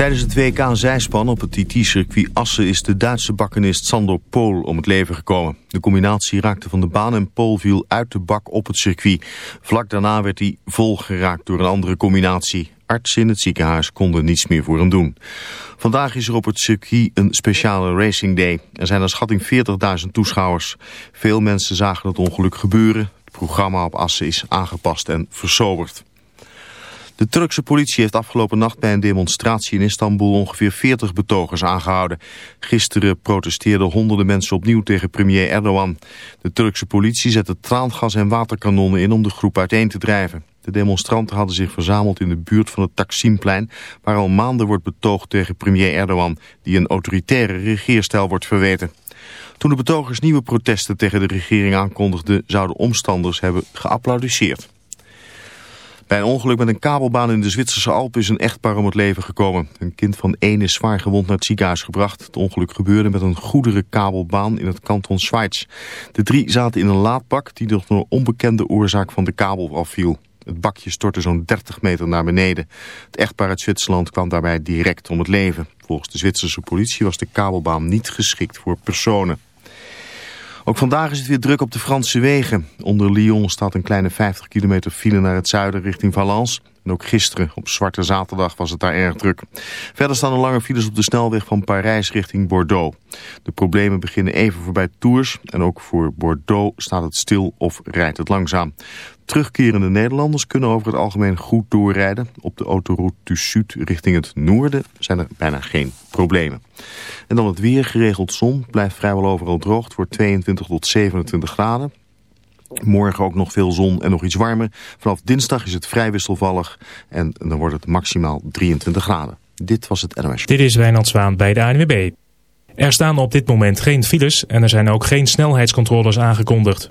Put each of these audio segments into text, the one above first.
Tijdens het WK zijspan op het TT-circuit Assen is de Duitse bakkenist Sander Pool om het leven gekomen. De combinatie raakte van de baan en Pool viel uit de bak op het circuit. Vlak daarna werd hij volgeraakt door een andere combinatie. Artsen in het ziekenhuis konden niets meer voor hem doen. Vandaag is er op het circuit een speciale racing day. Er zijn naar schatting 40.000 toeschouwers. Veel mensen zagen het ongeluk gebeuren. Het programma op Assen is aangepast en versoberd. De Turkse politie heeft afgelopen nacht bij een demonstratie in Istanbul ongeveer 40 betogers aangehouden. Gisteren protesteerden honderden mensen opnieuw tegen premier Erdogan. De Turkse politie zette traangas en waterkanonnen in om de groep uiteen te drijven. De demonstranten hadden zich verzameld in de buurt van het Taksimplein, waar al maanden wordt betoogd tegen premier Erdogan, die een autoritaire regeerstijl wordt verweten. Toen de betogers nieuwe protesten tegen de regering aankondigden, zouden omstanders hebben geapplaudisseerd. Bij een ongeluk met een kabelbaan in de Zwitserse Alpen is een echtpaar om het leven gekomen. Een kind van één is zwaar gewond naar het ziekenhuis gebracht. Het ongeluk gebeurde met een goederenkabelbaan in het kanton Schweiz. De drie zaten in een laadbak die door een onbekende oorzaak van de kabel afviel. Het bakje stortte zo'n 30 meter naar beneden. Het echtpaar uit Zwitserland kwam daarbij direct om het leven. Volgens de Zwitserse politie was de kabelbaan niet geschikt voor personen. Ook vandaag is het weer druk op de Franse wegen. Onder Lyon staat een kleine 50 kilometer file naar het zuiden richting Valence. En ook gisteren, op Zwarte Zaterdag, was het daar erg druk. Verder staan er lange files op de snelweg van Parijs richting Bordeaux. De problemen beginnen even voorbij Tours. En ook voor Bordeaux staat het stil of rijdt het langzaam. Terugkerende Nederlanders kunnen over het algemeen goed doorrijden. Op de autoroute du Sud richting het noorden zijn er bijna geen problemen. En dan het weer, geregeld zon, blijft vrijwel overal droog. Het wordt 22 tot 27 graden. Morgen ook nog veel zon en nog iets warmer. Vanaf dinsdag is het vrij wisselvallig en dan wordt het maximaal 23 graden. Dit was het NOS. Dit is Wijnand Zwaan bij de ANWB. Er staan op dit moment geen files en er zijn ook geen snelheidscontroles aangekondigd.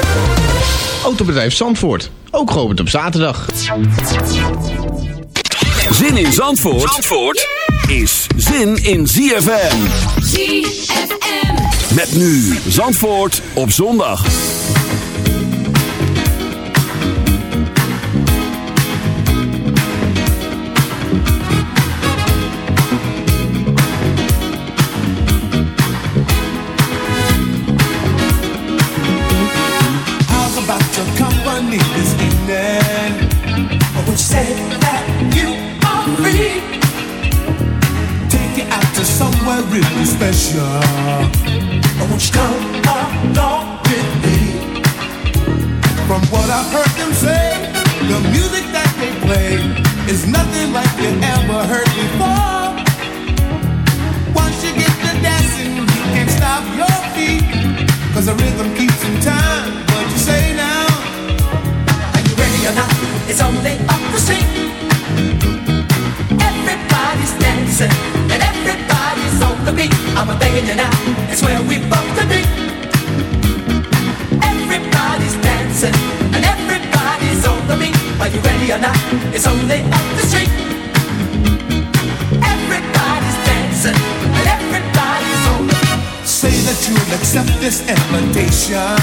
Autobedrijf Zandvoort, ook geopend op zaterdag. Zin in Zandvoort, Zandvoort is zin in ZFM. ZFM. Met nu Zandvoort op zondag. shine.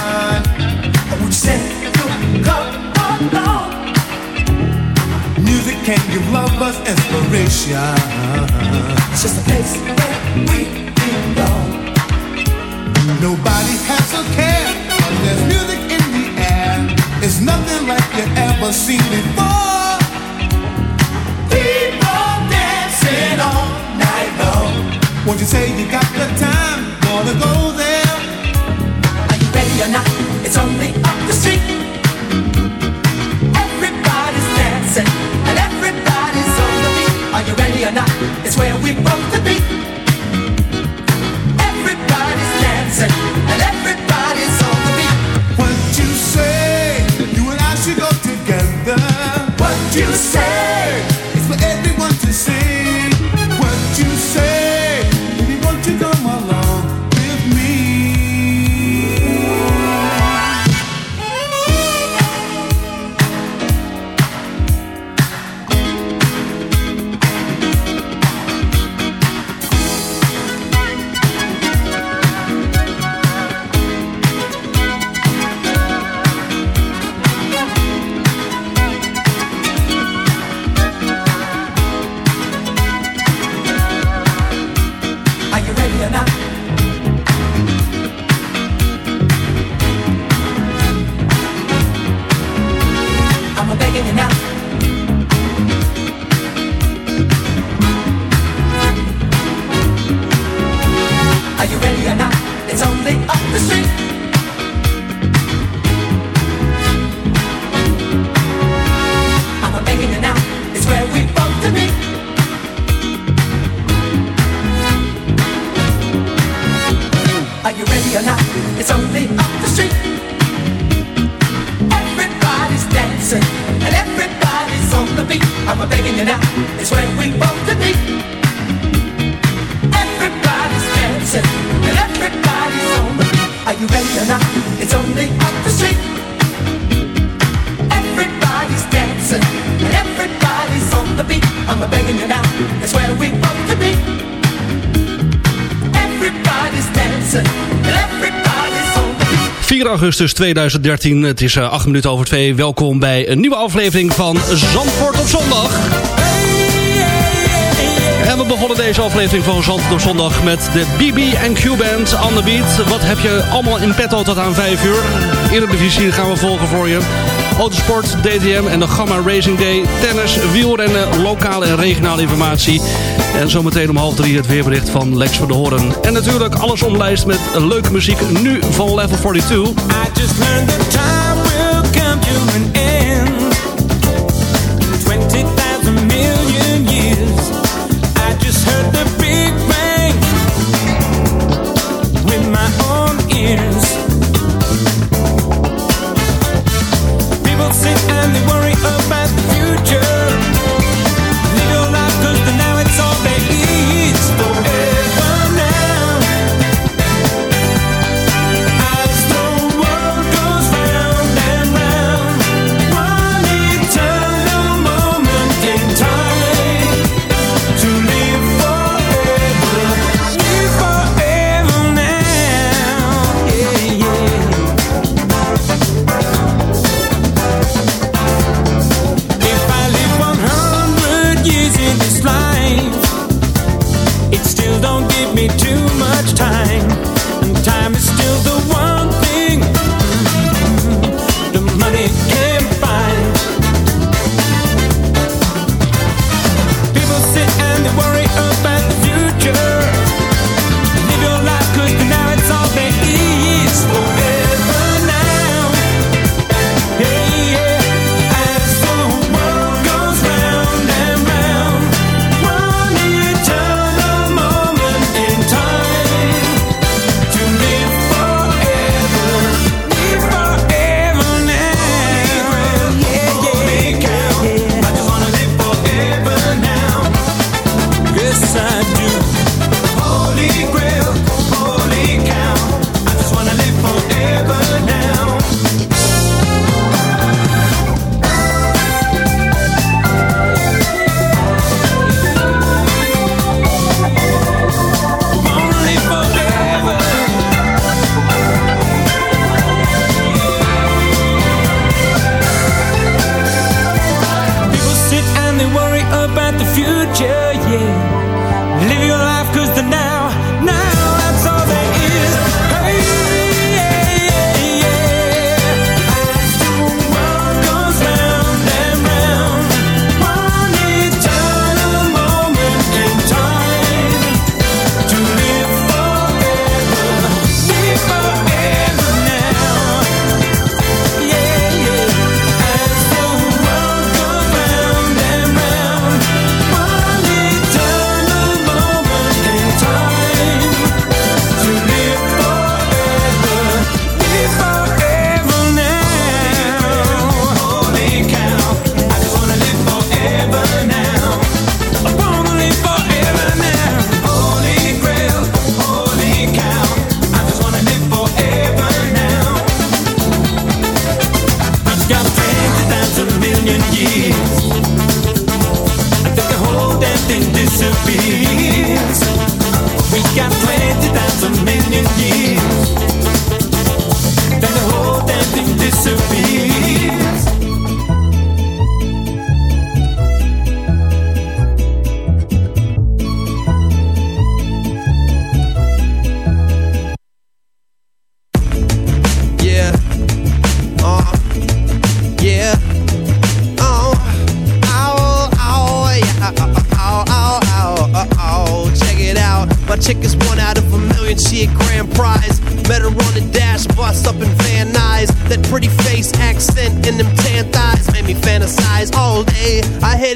augustus 2013. Het is eh, acht minuten over twee. Welkom bij een nieuwe aflevering van Zandvoort op zondag. En we begonnen deze aflevering van Zandvoort op zondag met de BB&Q Band on the beat. Wat heb je allemaal in petto tot aan 5 uur? Eredivisie gaan we volgen voor je. Autosport, DTM en de Gamma Racing Day. Tennis, wielrennen, lokale en regionale informatie. En zometeen om half drie het weerbericht van Lex van de Horen. En natuurlijk alles omlijst met leuke muziek nu van Level 42. I just learned the time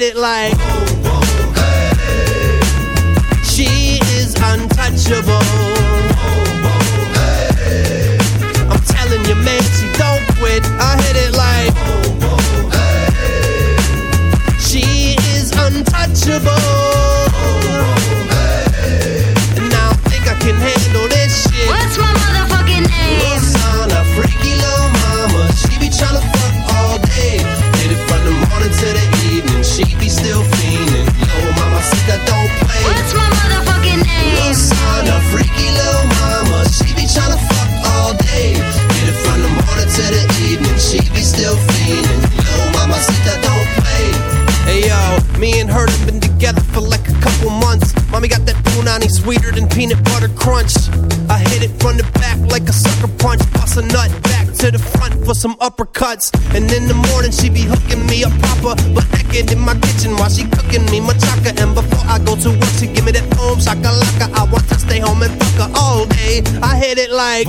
it like. Uppercuts. And in the morning she be hooking me up proper. But naked in my kitchen while she cooking me machaca. And before I go to work she give me that boom shakalaka. I want to stay home and fuck her all day. I hit it like.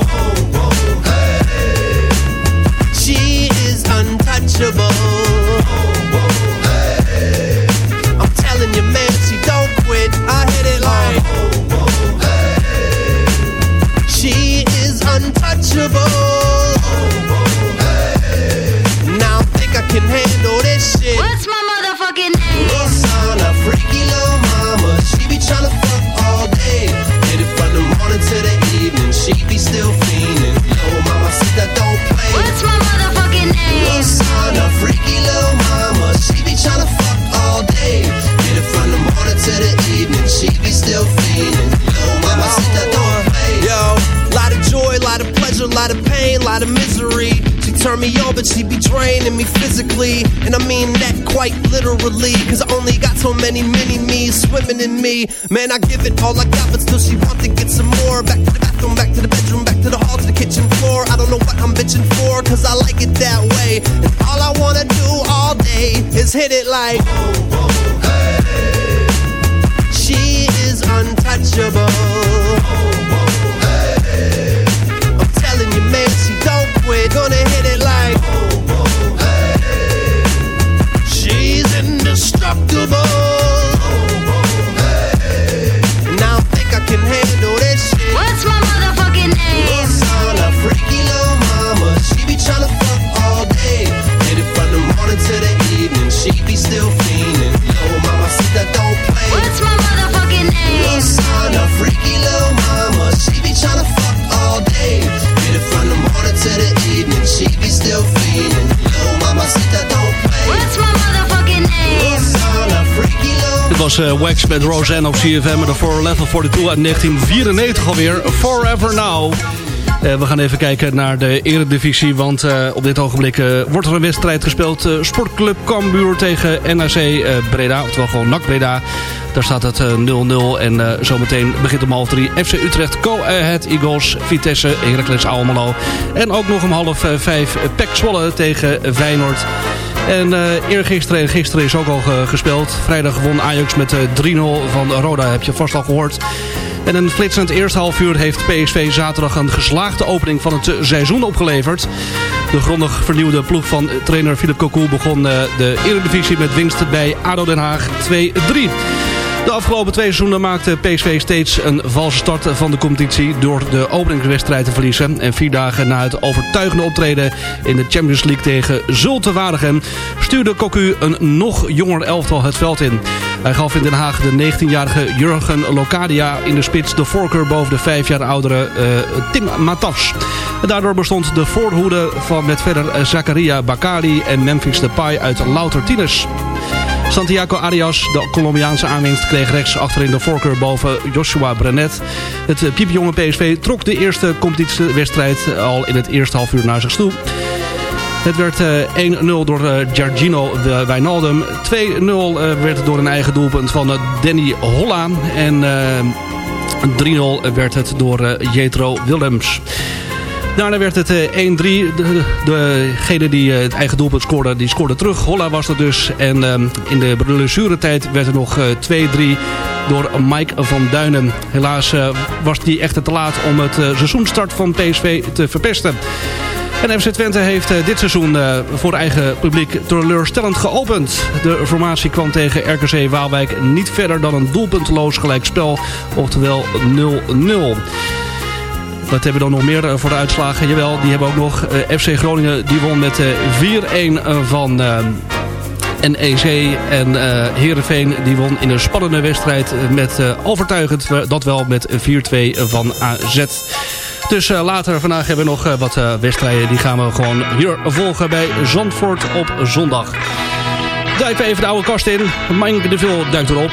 She is untouchable. I'm telling you, man, she don't quit. I hit it like. She is untouchable. But she be draining me physically. And I mean that quite literally. Cause I only got so many mini me's swimming in me. Man, I give it all I got, but still she wants to get some more. Back to the bathroom, back to the bedroom, back to the hall, to the kitchen floor. I don't know what I'm bitching for, cause I like it that way. And all I wanna do all day is hit it like. She is untouchable. I'm telling you, man, she don't quit. Gonna hit it was eh, Wax met Roseanne op CFM de voor Level 42 uit 1994 alweer. Forever Now. Eh, we gaan even kijken naar de eredivisie, want eh, op dit ogenblik wordt er een wedstrijd gespeeld. Sportclub Cambuur tegen NAC Breda, oftewel gewoon NAC Breda. Daar staat het eh, 0-0 en zometeen begint om half drie FC Utrecht, Go Ahead Eagles, Vitesse, Heracles Almelo. En ook nog om half vijf PEC Zwolle tegen Feyenoord. En uh, eergisteren en gisteren is ook al ge- gespeeld. Vrijdag won Ajax met eh, 3-0 van Roda, heb je vast al gehoord. En een flitsend eerste half uur heeft PSV zaterdag een geslaagde opening van het eh, seizoen opgeleverd. De grondig vernieuwde ploeg van eh, trainer Philip Cocu begon eh, de Eredivisie met winst bij ADO Den Haag 2-3. De afgelopen twee seizoenen maakte PSV steeds een valse start van de competitie... door de openingswedstrijd te verliezen. En vier dagen na het overtuigende optreden in de Champions League tegen Zulte Waregem... stuurde Cocu een nog jonger elftal het veld in. Hij gaf in Den Haag de 19-jarige Jurgen Locadia in de spits de voorkeur boven de vijf jaar oudere eh, Tim Matas. Daardoor bestond de voorhoede van met verder eh, Zakaria Bakali en Memphis Depay uit louter tieners. Santiago Arias, de Colombiaanse aanwinst, kreeg rechts achterin de voorkeur boven Joshua Brenet. Het eh, piepjonge PSV trok de eerste competitiewedstrijd al in het eerste half uur naar zich toe. Het werd eh, 1-0 door eh, Giorgino Wijnaldum. 2-0 eh, werd door een eigen doelpunt van eh, Danny Holla. En eh, 3-0 werd het door eh, Jetro Willems. Daarna werd het eh, 1-3. De- de- Degene die eh, het eigen doelpunt scoorde, die scoorde terug. Holla was dat dus. En ehm, in de blessuretijd werd het nog eh, 2-3 door Mike van Duinen. Helaas eh, was die echter te laat om het eh, seizoenstart van PSV te verpesten. En FC Twente heeft eh, dit seizoen eh, voor eigen publiek teleurstellend geopend. De formatie kwam tegen RKC Waalwijk niet verder dan een doelpunteloos gelijkspel, oftewel 0-0. Wat hebben we dan nog meer eh, voor de uitslagen? Jawel, die hebben ook nog eh, FC Groningen. Die won met eh, 4-1 van eh, NEC. En eh Heerenveen die won in een spannende wedstrijd met overtuigend. Dat wel met 4-2 van AZ. Dus later vandaag hebben we nog wat wedstrijden. Die gaan we gewoon hier volgen bij Zandvoort op zondag. Duiken we even de oude kast in. Mike de Vil duikt erop.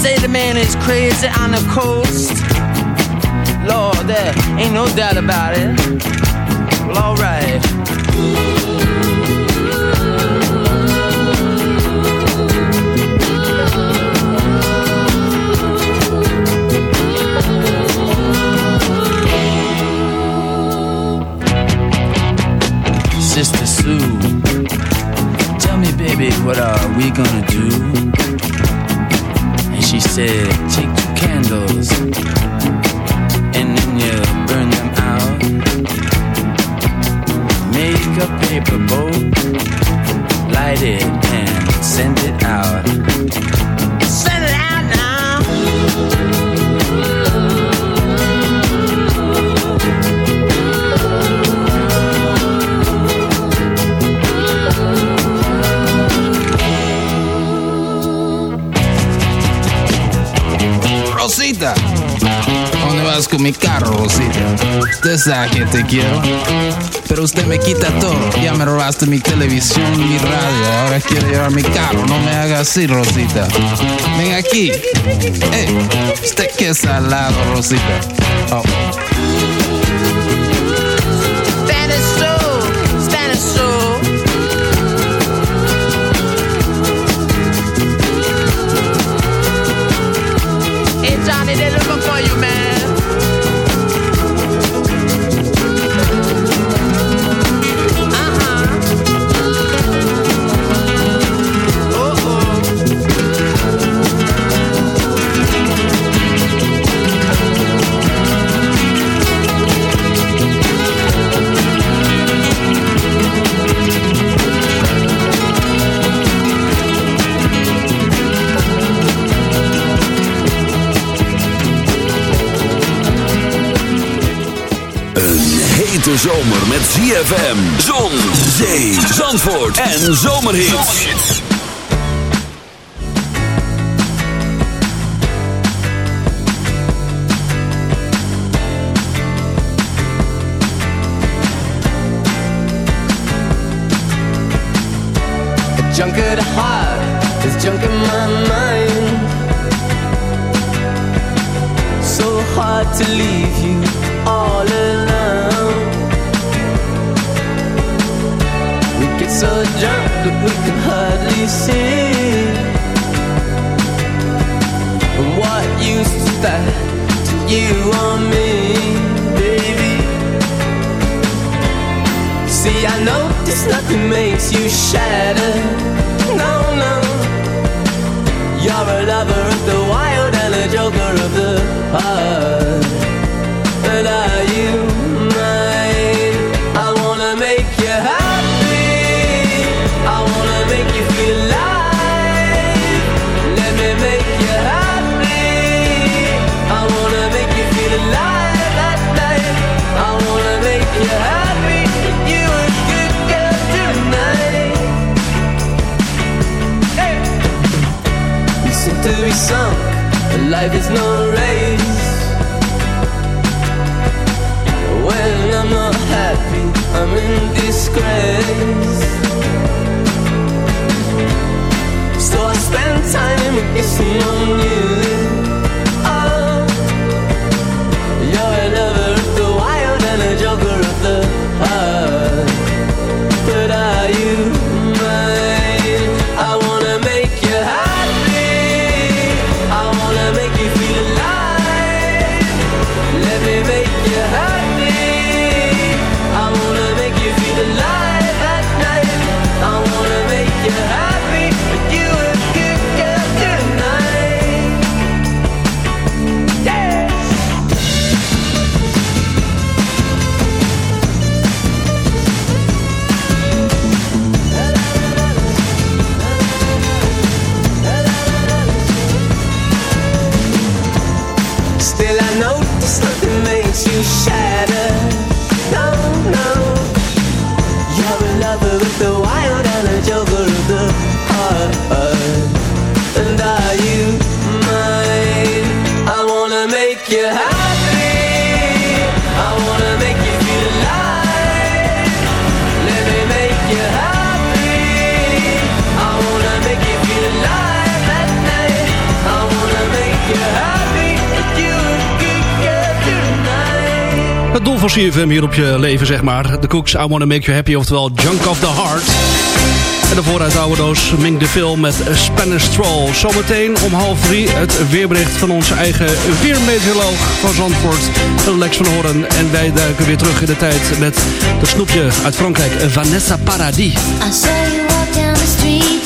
Say the man is crazy on the coast. Lord, there ain't no doubt about it. Well, alright. Sister Sue, tell me, baby, what are we gonna do? She said, take two candles and then you burn them out. Make a paper boat, light it and send it out. Con mi carro, Rosita? Usted sabe que te quiero, pero usted me quita todo. Ya me robaste mi televisión, mi radio, ahora quiere llevar mi carro. No me haga así, Rosita. Ven aquí. Eh, usted que es salado, Rosita. Oh. Zomer met ZFM, zon, zee, zandvoort en zomerhits. Junk at heart is junk in my mind. So hard to leave you all alone. So drunk that we can hardly see. And what use is that to you or me, baby? See, I notice nothing makes you shatter. No, no. You're a lover of the wild and a joker of the heart. But are life is no race. When I'm not happy, I'm in disgrace. So I spend time kissing on you. You shatter van CFM hier op je leven, zeg maar. De Cooks, I Wanna Make You Happy, oftewel Junk of the Heart. En de vooruit oude doos Ming de Film met Spanish Stroll. Zometeen om half drie het weerbericht van onze eigen weermeteoroloog van Zandvoort, Lex van Horen. En wij duiken weer terug in de tijd met de snoepje uit Frankrijk, Vanessa Paradis. I saw you walk down the street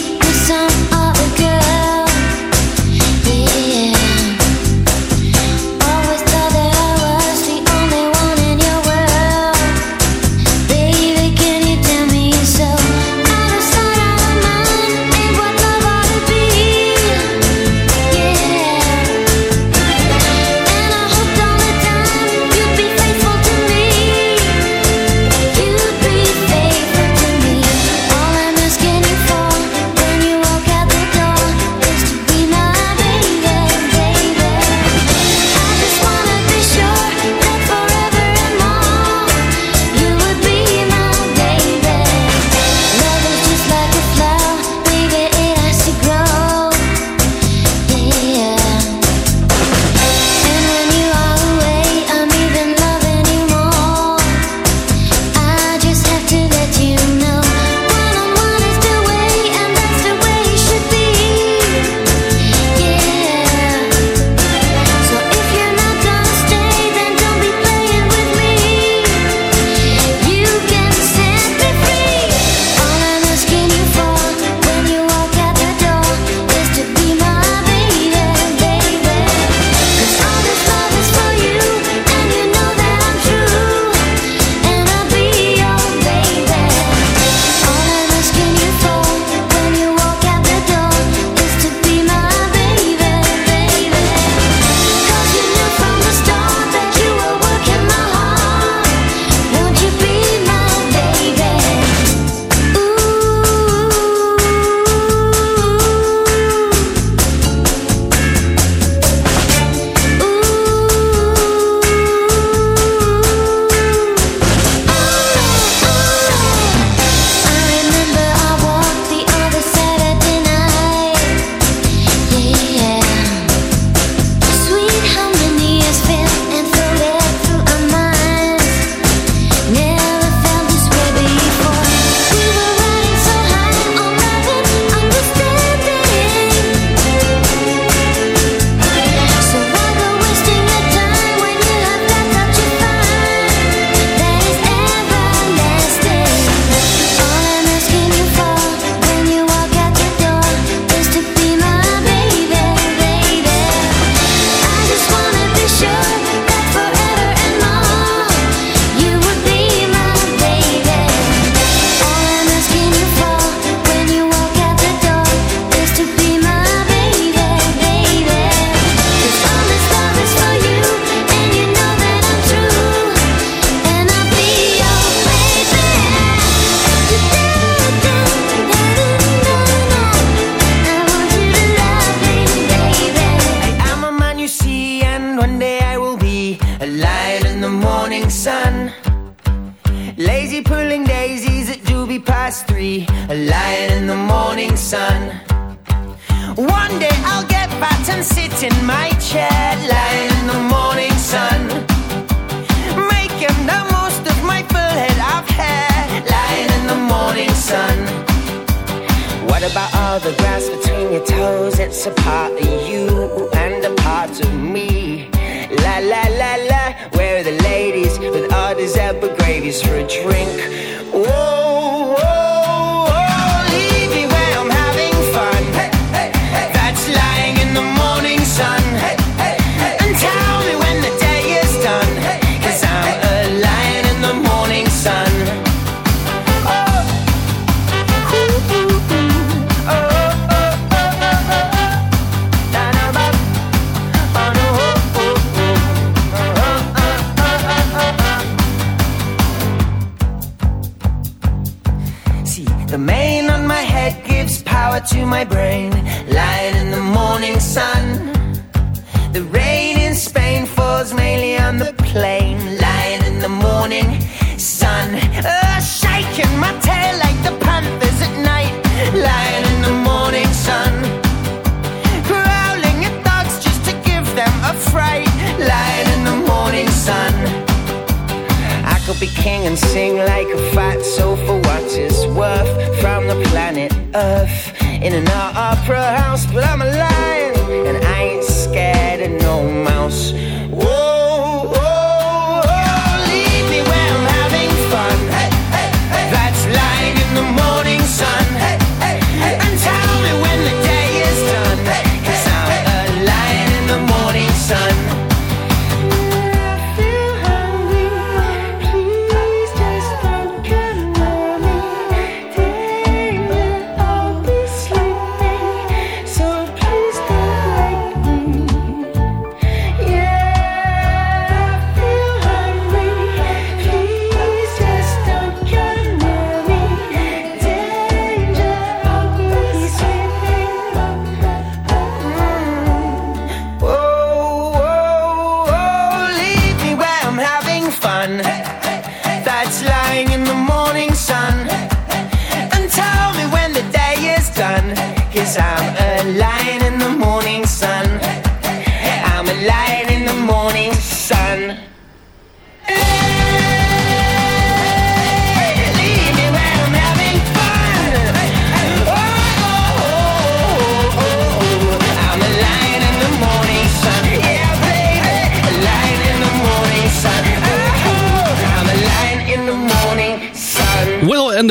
could be king and sing like a fat soul for what it's worth from the planet Earth in an opera house, but I'm a lion and I ain't scared of no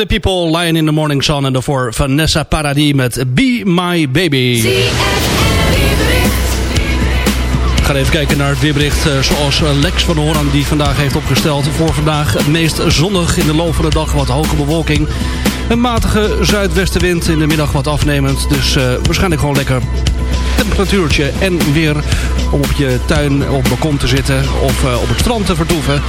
the People, Lion in the Morning Sun. En daarvoor Vanessa Paradis met Be My Baby. We gaan even kijken naar het weerbericht eh, zoals eh, Lex van Hoorn die vandaag heeft opgesteld. Voor vandaag het meest zonnig in de loop van de dag wat hoge bewolking. Een matige zuidwestenwind in de middag wat afnemend. Dus eh, waarschijnlijk gewoon lekker temperatuurtje en weer om op je tuin het balkon te zitten of op het strand te vertoeven.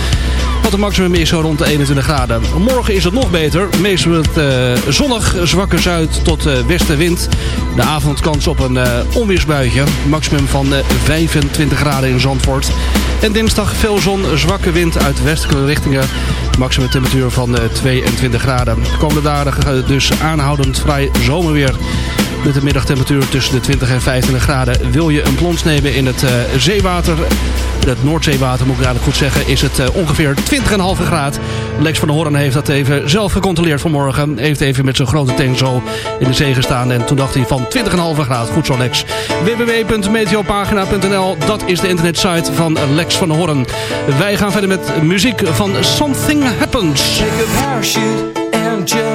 Want de maximum is zo rond de 21 graden. Morgen is het nog beter. Meestal het eh, zonnig, zwakke zuid tot eh, westenwind. De avond kans op een eh, onweersbuitje. Maximum van eh, 25 graden in Zandvoort. En dinsdag veel zon, zwakke wind uit westelijke richtingen. Maximum temperatuur van eh, 22 graden. De komende dagen dus aanhoudend vrij zomerweer. Met een middagtemperatuur tussen de 20 en 25 graden. Wil je een plons nemen in het eh, zeewater, het Noordzeewater moet ik eigenlijk goed zeggen, is het eh, ongeveer 20,5 graad. Lex van der Hoorn heeft dat even zelf gecontroleerd vanmorgen. Heeft even met zijn grote tank zo in de zee gestaan. En toen dacht hij van 20,5 graad. Goed zo Lex. www.meteopagina.nl Dat is de internetsite van Lex van der Hoorn. Wij gaan verder met muziek van Something Happens. A parachute and jump.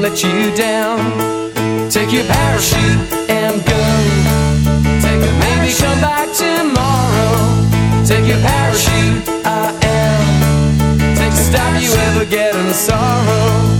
let you down. Take your parachute and go. Take a maybe come back tomorrow. Take your parachute, I am. Take a stop you ever getting sorrow.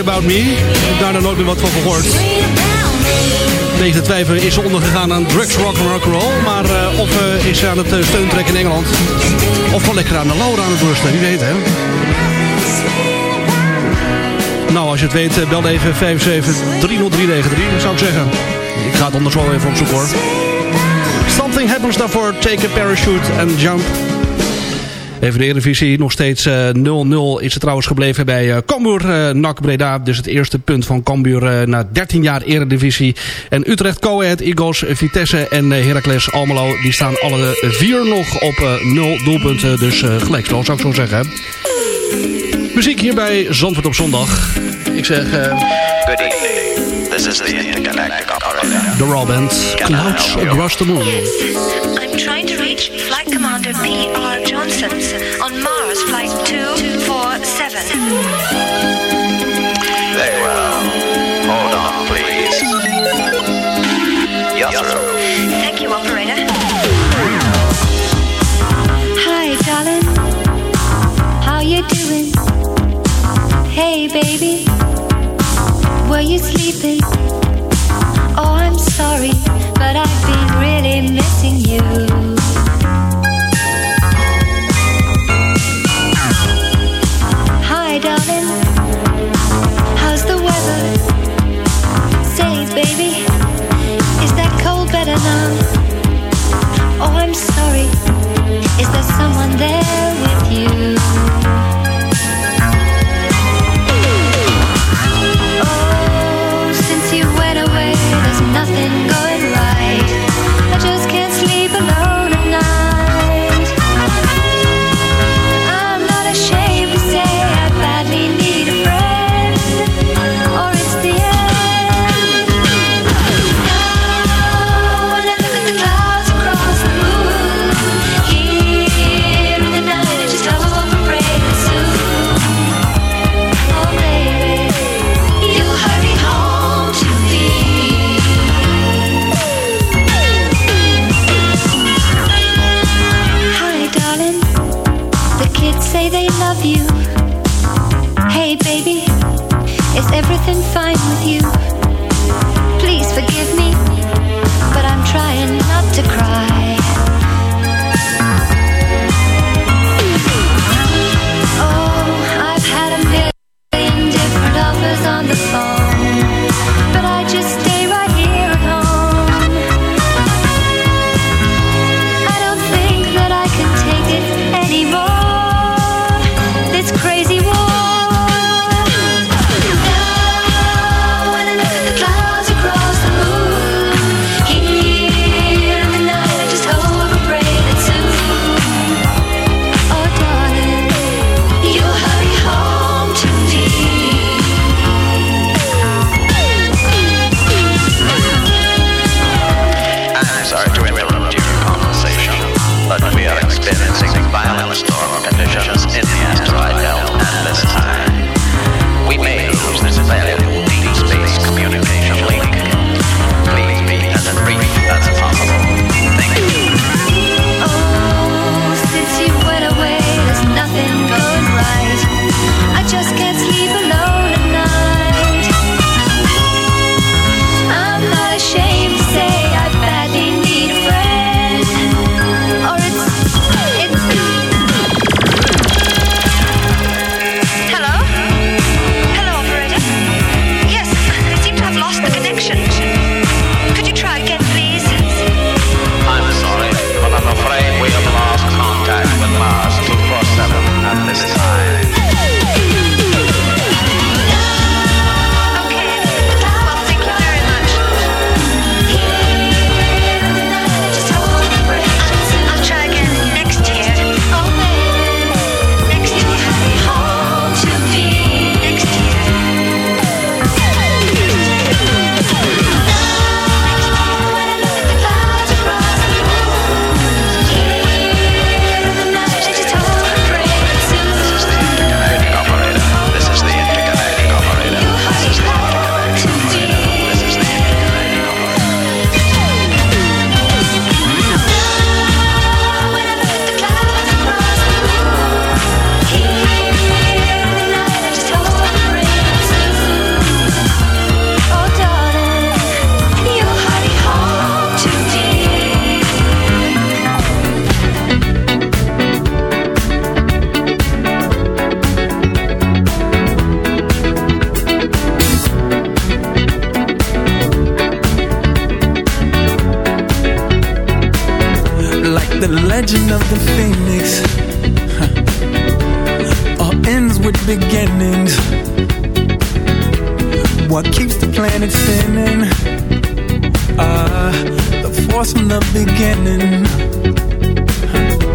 About Me. Daar nog nooit meer wat van gehoord. Tegen de twijfel is ondergegaan aan drugs, rock en rock'n'roll. Maar uh, of uh, is ze aan het uh, steuntrekken in Engeland. Of wel lekker aan de Laura aan het rusten, wie weet hè. Nou, als je het weet, bel even 5730393, zou ik zeggen. Ik ga het anders wel even opzoeken hoor. Something happens daarvoor. Take a parachute and jump. Even de Eredivisie, nog steeds 0-0 is het trouwens gebleven bij uh, Cambuur uh, NAC Breda. Dus het eerste punt van Cambuur uh, na 13 jaar Eredivisie. En Utrecht, Coët, Eagles, Vitesse en Heracles Almelo. Die staan alle vier nog op 0 doelpunten. Dus gelijkspel zou ik zo zeggen. Muziek hier bij Zandvoort op zondag. Ik zeg... Good evening. This is the intergalactic operator. The Raw Band, Clouds Across the Moon. I'm trying to reach Flight Commander P.R. Johnson on Mars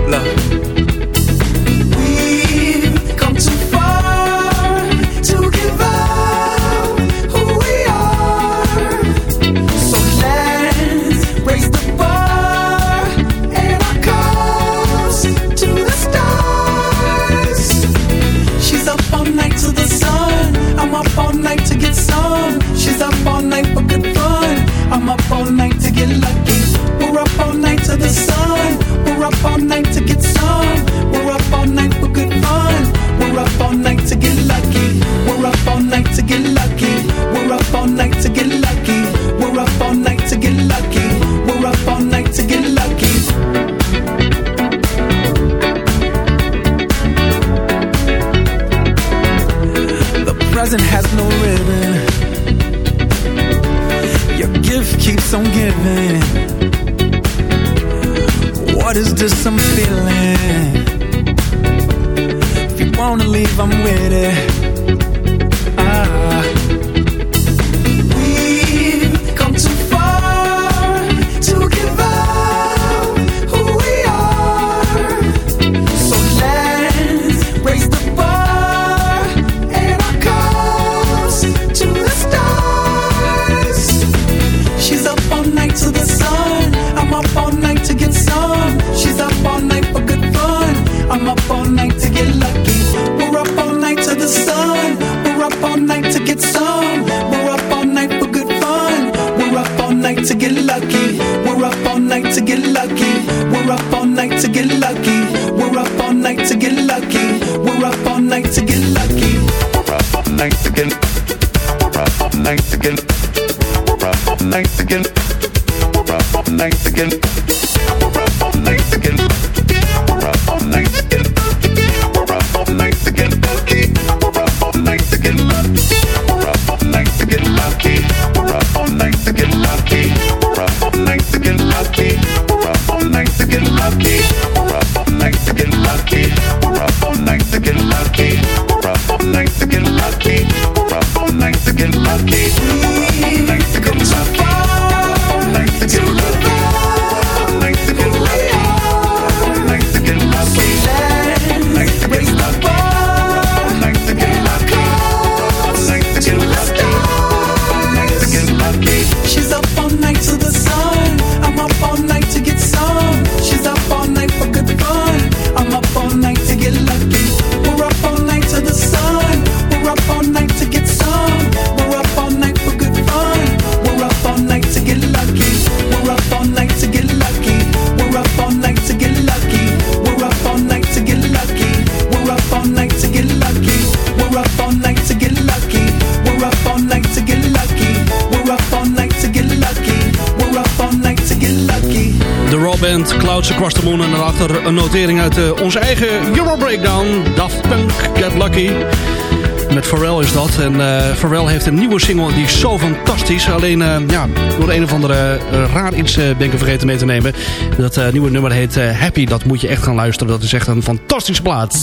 Love. again. Night again. We're night again. We're night again. Clouds, Across the Moon en daarachter een notering uit eh, onze eigen Euro Breakdown. Daft Punk, Get Lucky. Met Pharrell is dat. En uh, Pharrell heeft een nieuwe single die is zo fantastisch. Alleen uh, ja, door een of andere raar iets ben ik vergeten mee te nemen. Dat nieuwe nummer heet Happy. Dat moet je echt gaan luisteren. Dat is echt een fantastische plaat.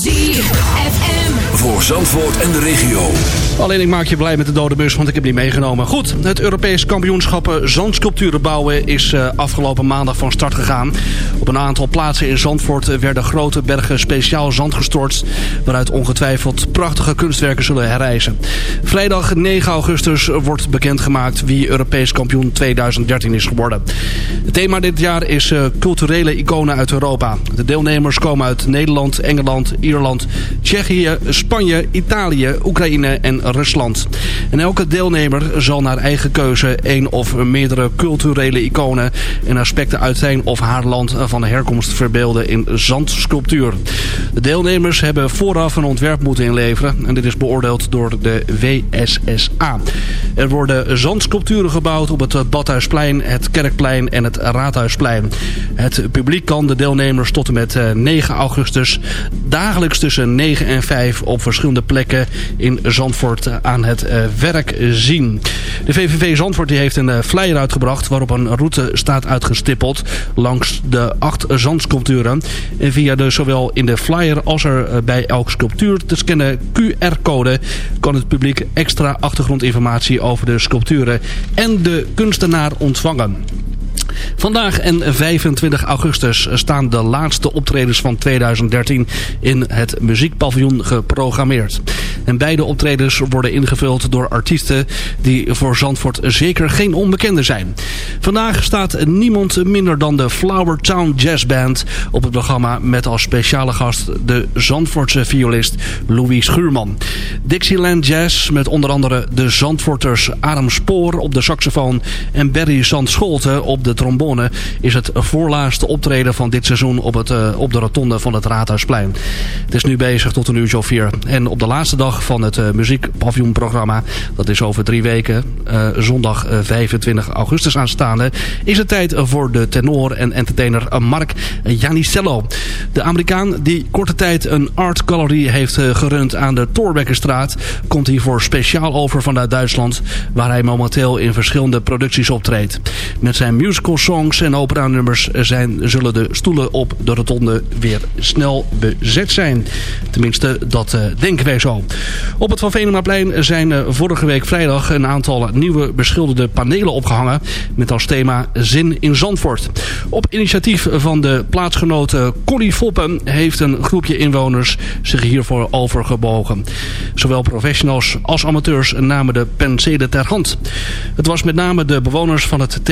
Voor Zandvoort en de regio. Alleen ik maak je blij met de dode bus, want ik heb die meegenomen. Goed, het Europees kampioenschappen eh, zandsculpturen bouwen is eh, afgelopen maandag van start gegaan. Op een aantal plaatsen in Zandvoort eh, werden grote bergen speciaal zand gestort... waaruit ongetwijfeld prachtige kunstwerken zullen herrijzen. Vrijdag 9 augustus wordt bekendgemaakt wie Europees kampioen 2013 is geworden. Het thema dit jaar is culturele iconen uit Europa. De deelnemers komen uit Nederland, Engeland, Ierland, Tsjechië, Spanje, Italië, Oekraïne en Rusland. En elke deelnemer zal naar eigen keuze één of meerdere culturele iconen en aspecten uit zijn of haar land van herkomst verbeelden in zandsculptuur. De deelnemers hebben vooraf een ontwerp moeten inleveren en dit is beoordeeld door de WSSA. Er worden zandsculpturen gebouwd op het Badhuisplein, het Kerkplein en het Raadhuisplein. Het publiek kan de deelnemers tot en met eh, 9 augustus dagelijks tussen 9 en 5 op verschillende plekken in Zandvoort eh, aan het eh, werk zien. De VVV Zandvoort die heeft een eh, flyer uitgebracht waarop een route staat uitgestippeld langs de acht zandsculpturen. En via de zowel in de flyer als er bij elke sculptuur te scannen QR-code kan het publiek extra achtergrondinformatie over de sculpturen en de kunstenaar ontvangen. Vandaag en 25 augustus staan de laatste optredens van 2013 in het muziekpaviljoen geprogrammeerd. En beide optredens worden ingevuld door artiesten die voor Zandvoort zeker geen onbekende zijn. Vandaag staat niemand minder dan de Flower Town Jazz Band op het programma met als speciale gast de Zandvoortse violist Louis Schuurman. Dixieland Jazz met onder andere de Zandvoorters Adam Spoor op de saxofoon en Barry Zandscholte op de trombone is het voorlaatste optreden van dit seizoen op, het, eh, op de rotonde van het Raadhuisplein. Het is nu bezig tot een uurtje of vier. En op de laatste dag van het uh, dat is over drie weken, eh, zondag eh, 25 augustus aanstaande, is het tijd voor de tenor en entertainer Mark Janicello. De Amerikaan die korte tijd een art gallery heeft gerund aan de Thorbeckerstraat, komt hiervoor speciaal over vanuit Duitsland, waar hij momenteel in verschillende producties optreedt. Met zijn musical songs en opera-nummers zijn, zullen de stoelen op de rotonde weer snel bezet zijn. Tenminste, dat eh, denken wij zo. Op het Van Venemaplein zijn eh, vorige week vrijdag een aantal nieuwe beschilderde panelen opgehangen. Met als thema Zin in Zandvoort. Op initiatief van de plaatsgenote Connie Foppen heeft een groepje inwoners zich hiervoor overgebogen. Zowel professionals als amateurs namen de penselen ter hand. Het was met name de bewoners van het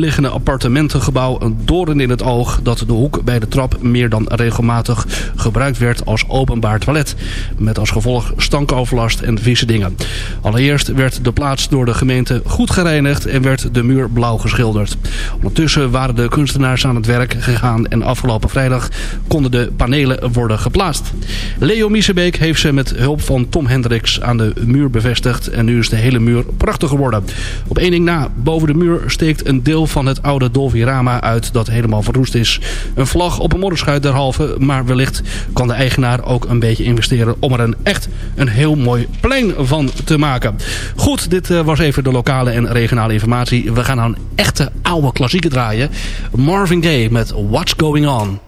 tegenoverliggende appartementengebouw een doorn in het oog dat de hoek bij de trap meer dan regelmatig gebruikt werd als openbaar toilet. Met als gevolg stankoverlast en vieze dingen. Allereerst werd de plaats door de gemeente goed gereinigd en werd de muur blauw geschilderd. Ondertussen waren de kunstenaars aan het werk gegaan en afgelopen vrijdag konden de panelen worden geplaatst. Leo Miesebeek heeft ze met hulp van Tom Hendricks aan de muur bevestigd en nu is de hele muur prachtig geworden. Op één ding na, boven de muur steekt een deel van het oude Dolvirama uit dat helemaal verroest is. Een vlag op een modderschuit derhalve, maar wellicht kan de eigenaar ook een beetje investeren om er een echt een heel mooi plein van te maken. Goed, dit eh, was even de lokale en regionale informatie. We gaan naar een echte oude klassieker draaien. Marvin Gaye met What's Going On.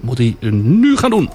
Moet hij nu gaan doen.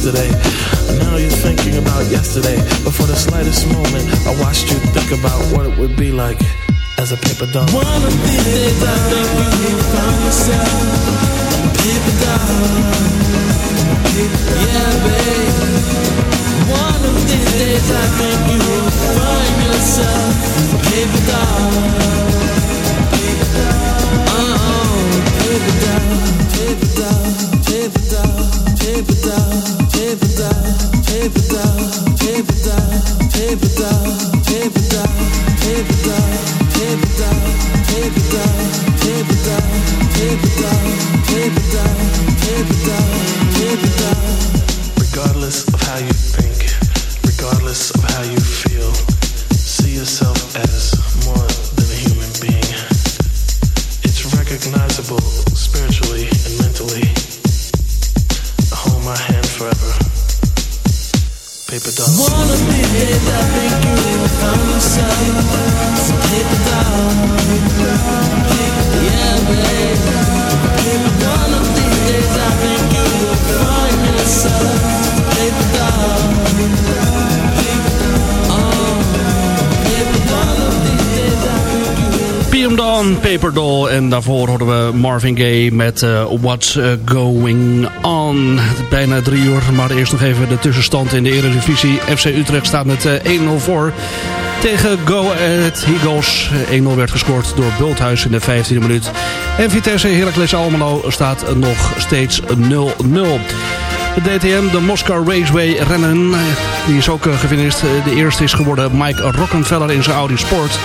yesterday. Now you're thinking about yesterday. But for the slightest moment, I watched you think about what it would be like as a paper doll. One of these days I think you can find yourself a paper doll. Yeah, babe. One of these days I think you will find yourself a paper doll. Oh, paper doll, paper doll, paper doll, paper doll paper down daarvoor hadden we Marvin Gaye met eh, What's eh, Going On. Bijna drie uur, maar eerst nog even de tussenstand in de Eredivisie. FC Utrecht staat met eh, 1-0 voor tegen Go Ahead Eagles. 1-0 werd gescoord door Bulthuis in de 15e minuut. En Vitesse Heracles Almelo staat nog steeds 0-0. De DTM, de Moscar Raceway rennen, die is ook gefinished. De eerste is geworden Mike Rockenfeller in zijn Audi Sport.